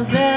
love.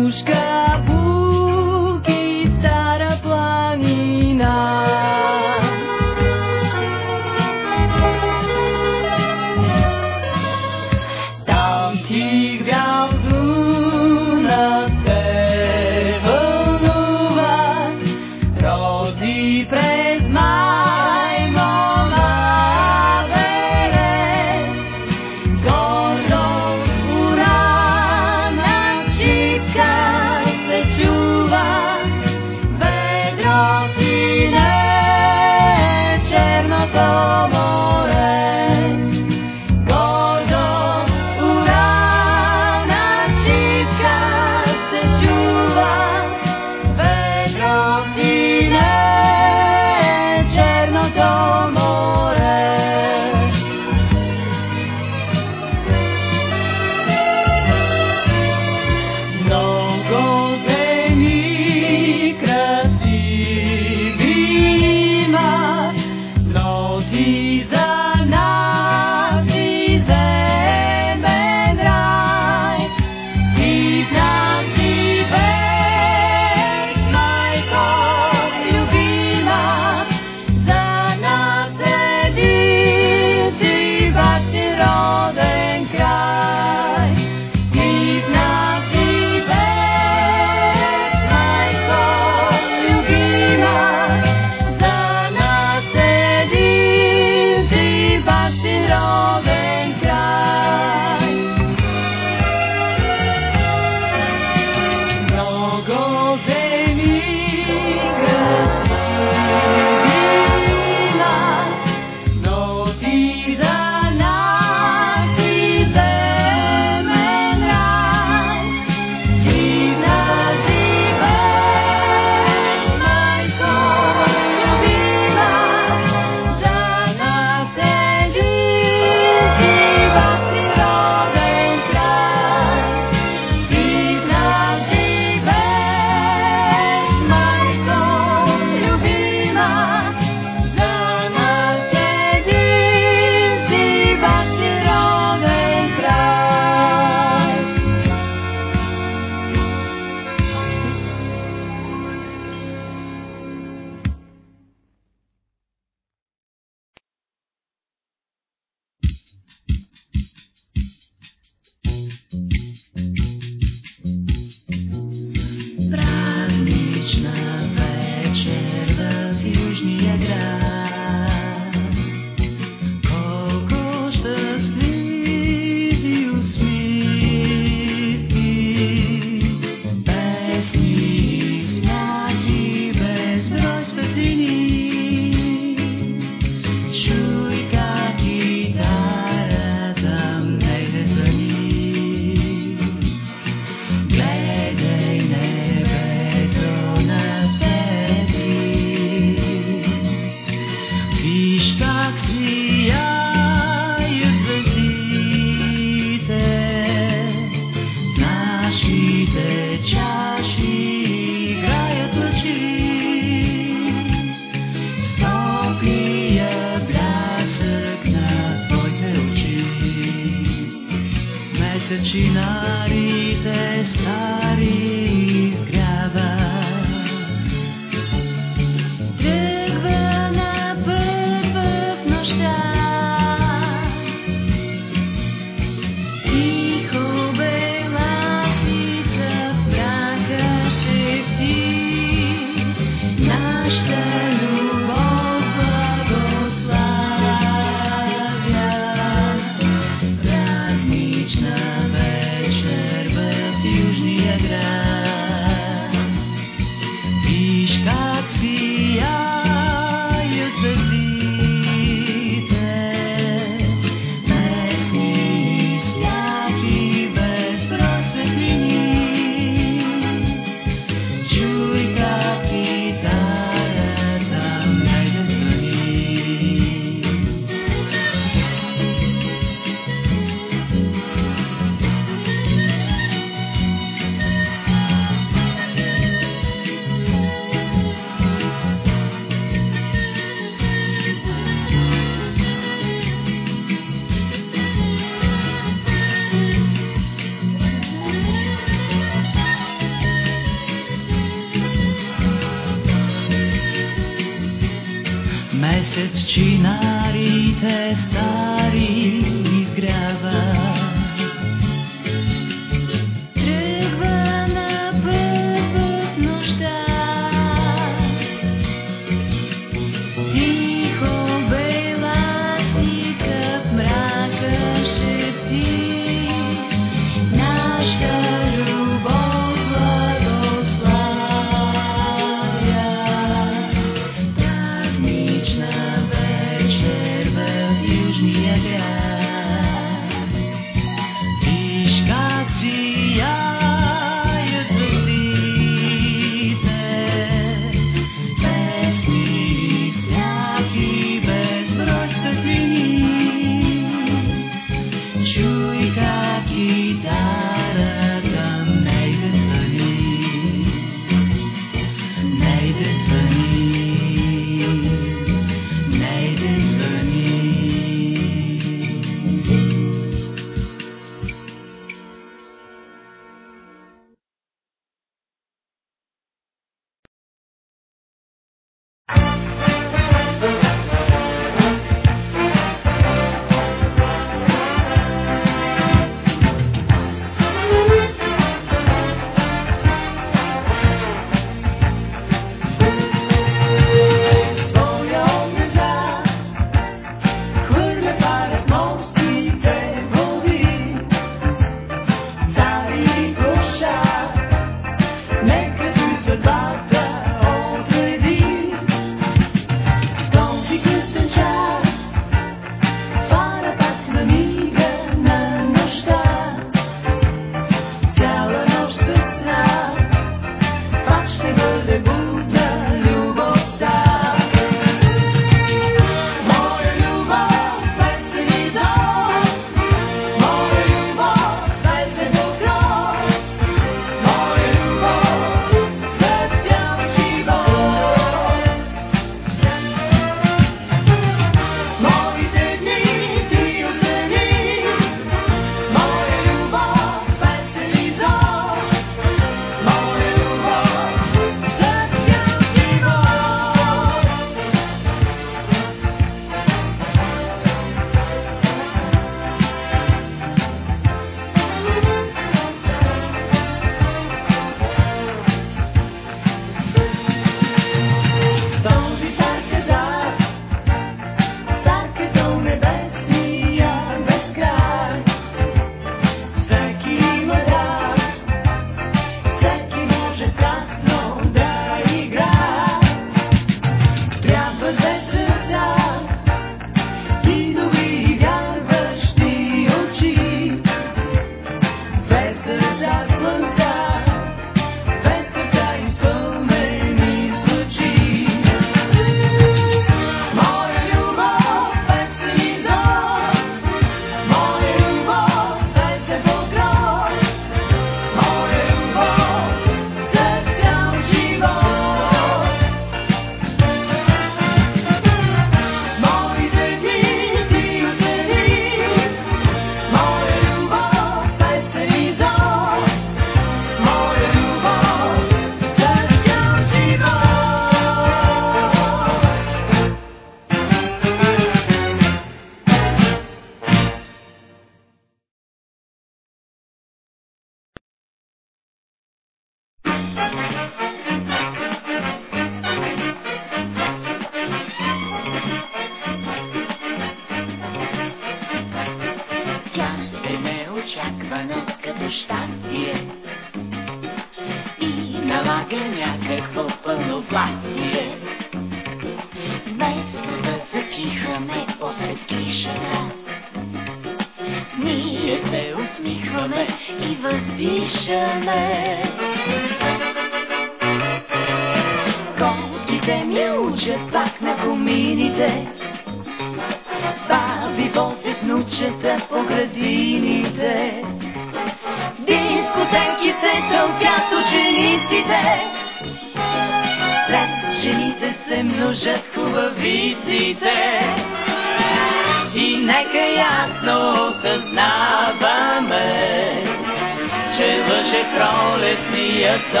беше пролетния сон.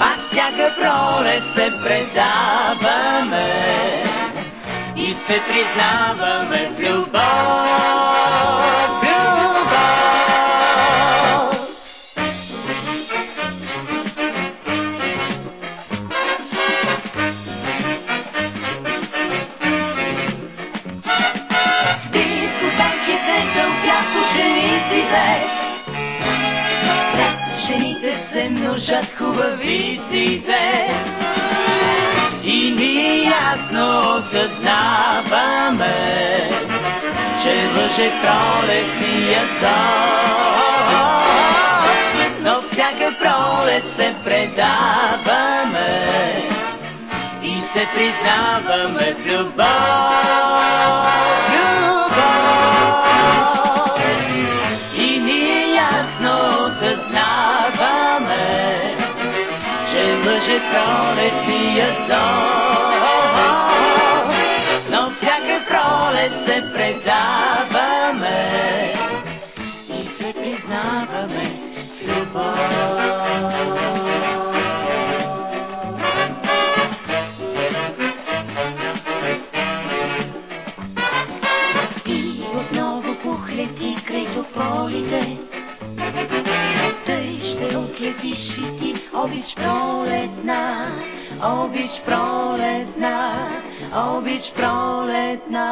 А всяка пролет се предаваме и се признаваме в любов. звучат хубавиците и ние ясно съзнаваме, че въше пролетния сон. Но всяка пролет се предаваме и се признаваме в любов. пролет пият. Но всяка пролет се предаваме и се признаваме с любов. И отново похлети край тополите, Обич пролетна, обич пролетна, обич пролетна.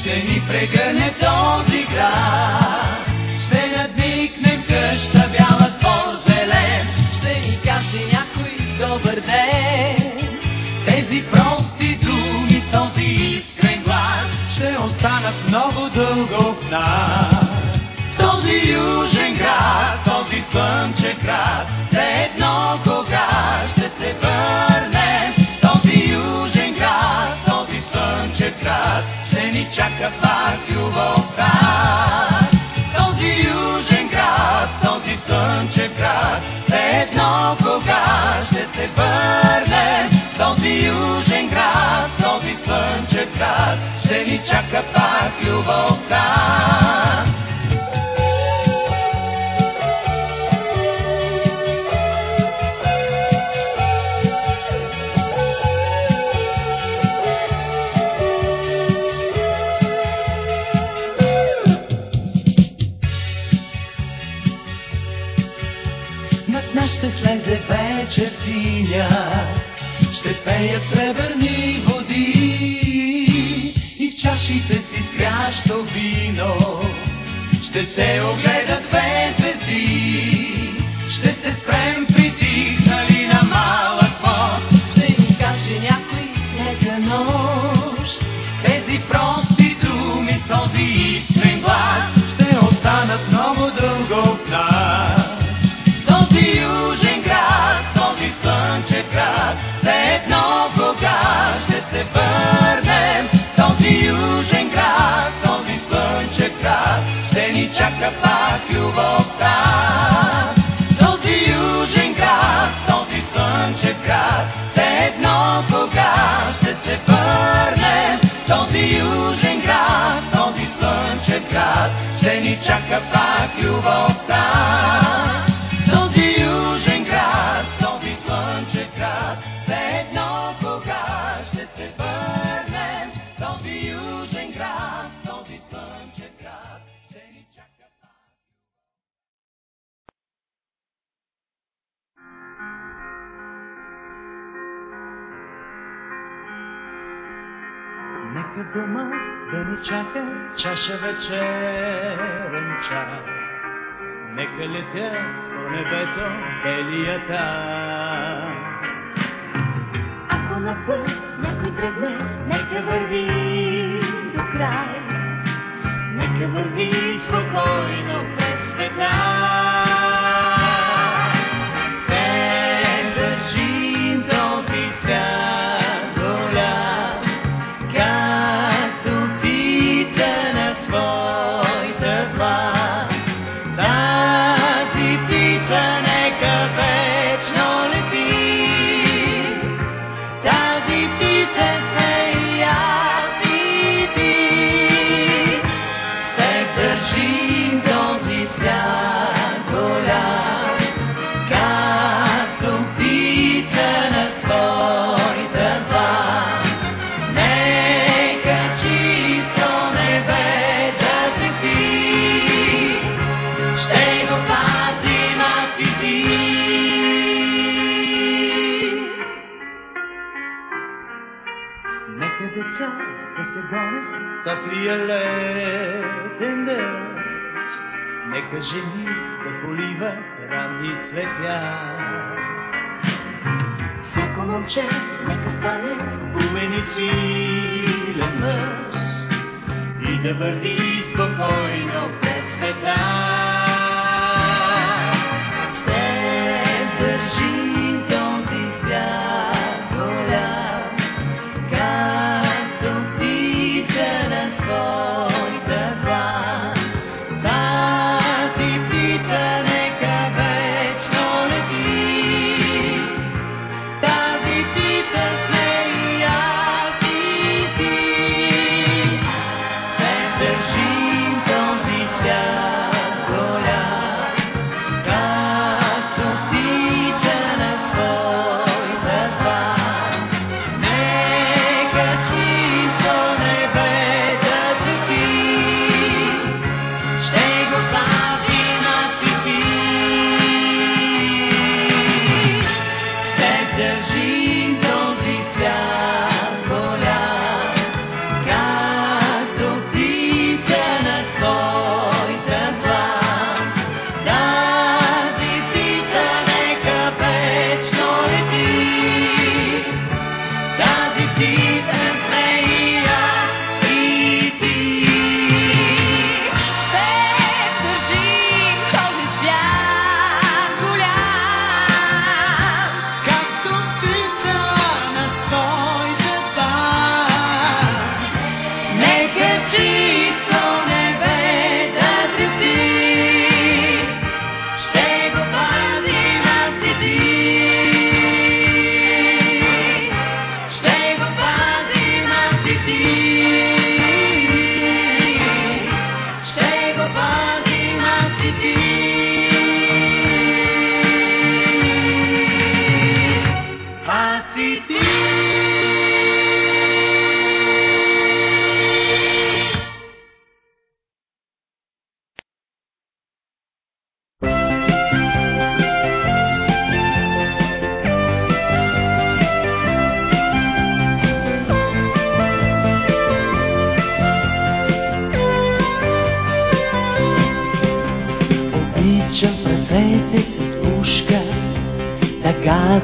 Ще ни прегъне и цветя. Всяко момче, нека стане, промени си мъж и да върви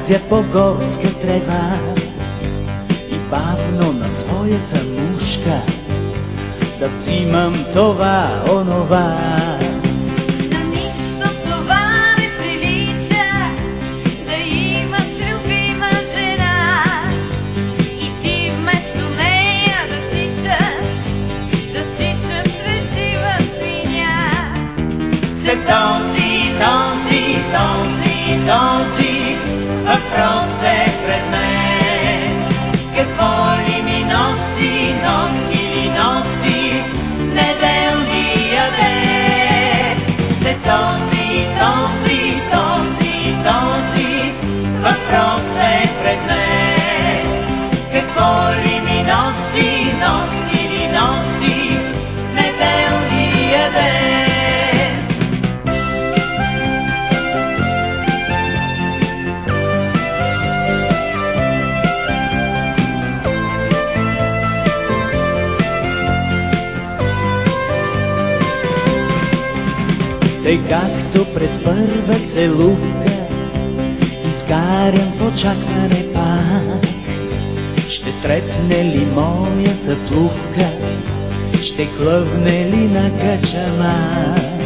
катя по горска трева и бавно на своята мушка да взимам това, онова. Тъй както пред първа целувка Изгарям в очакване пак Ще трепне ли моята плувка Ще клъвне ли на качана?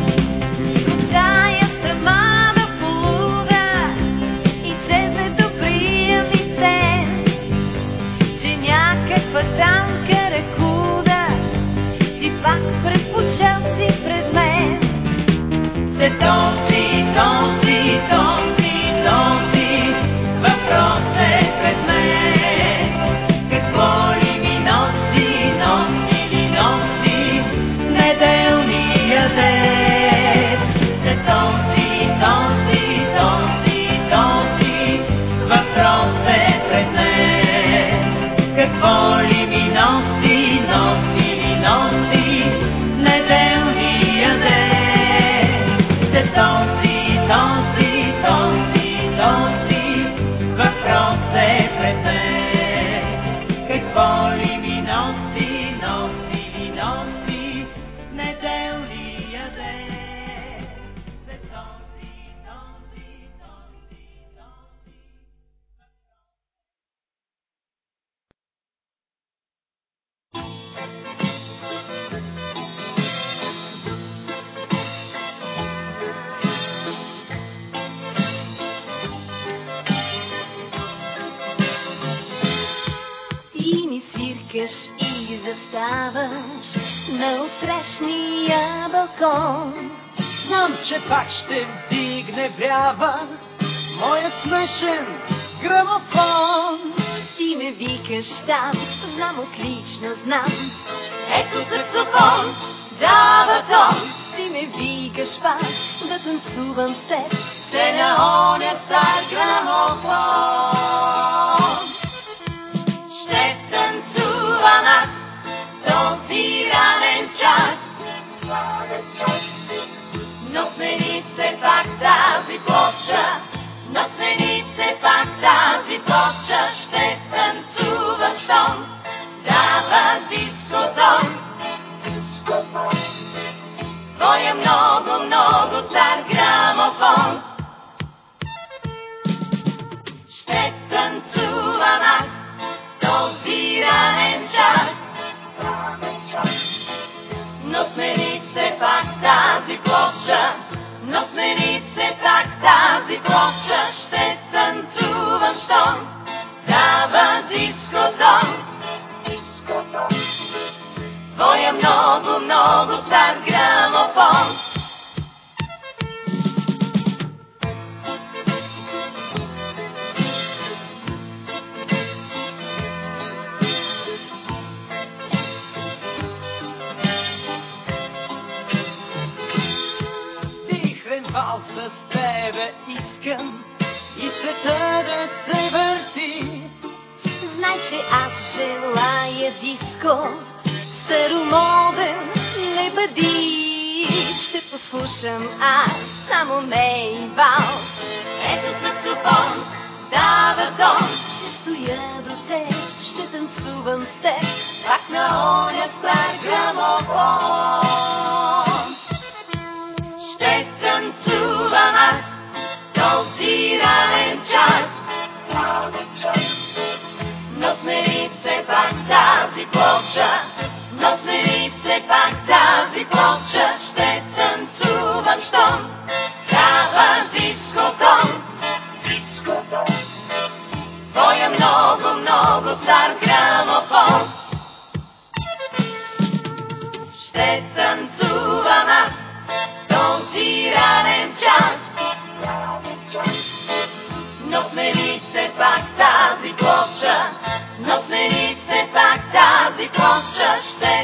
насрещния балкон. Знам, че пак ще вдигне вява моят смешен грамофон. Ти ме викаш там, знам отлично, знам. Ето саксофон, дава тон. Ти ме викаш пак да танцувам с теб. Се на оня стар грамофон. тази площа ще танцувам, щом дава дискотон. Тази плоча. Ще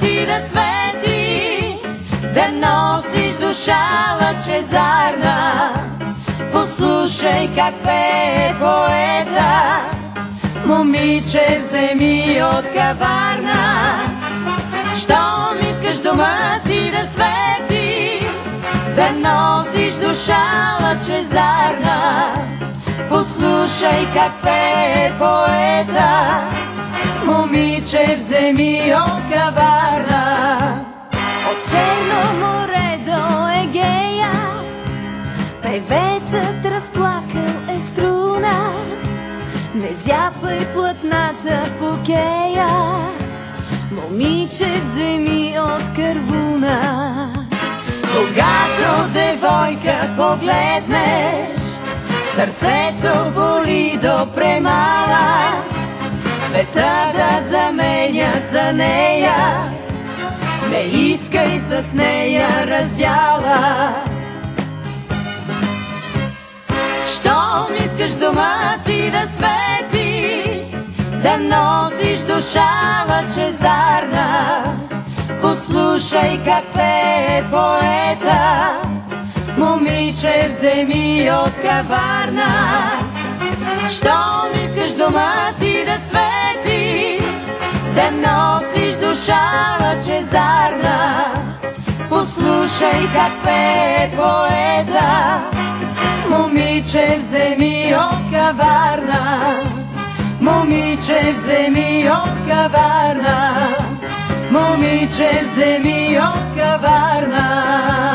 си да свети, да носиш душа лъчезарна, послушай как пее поета. Момиче, вземи от каварна. Щом искаш дома си да свети, да носиш душа лъчезарна. Послушай как пее поета, момиче вземи от каварна. От Черно море до Егея, певецът разплакал е струна. Не зяпай платната по кея, момиче вземи от кървуна. Когато девойка погледнеш, сърцето боли до премала. Света да заменят за нея, не искай с нея раздяла. Щом искаш дома си да свети, да носиш душа лъчезарна, послушай как пее поета, момиче вземи от каварна. Щом искаш дома си да свети, да носиш душа лъчезарна, послушай как пее поета, момиче вземи от каварна. Момиче вземи от каварна, вземи от каварна. Слънце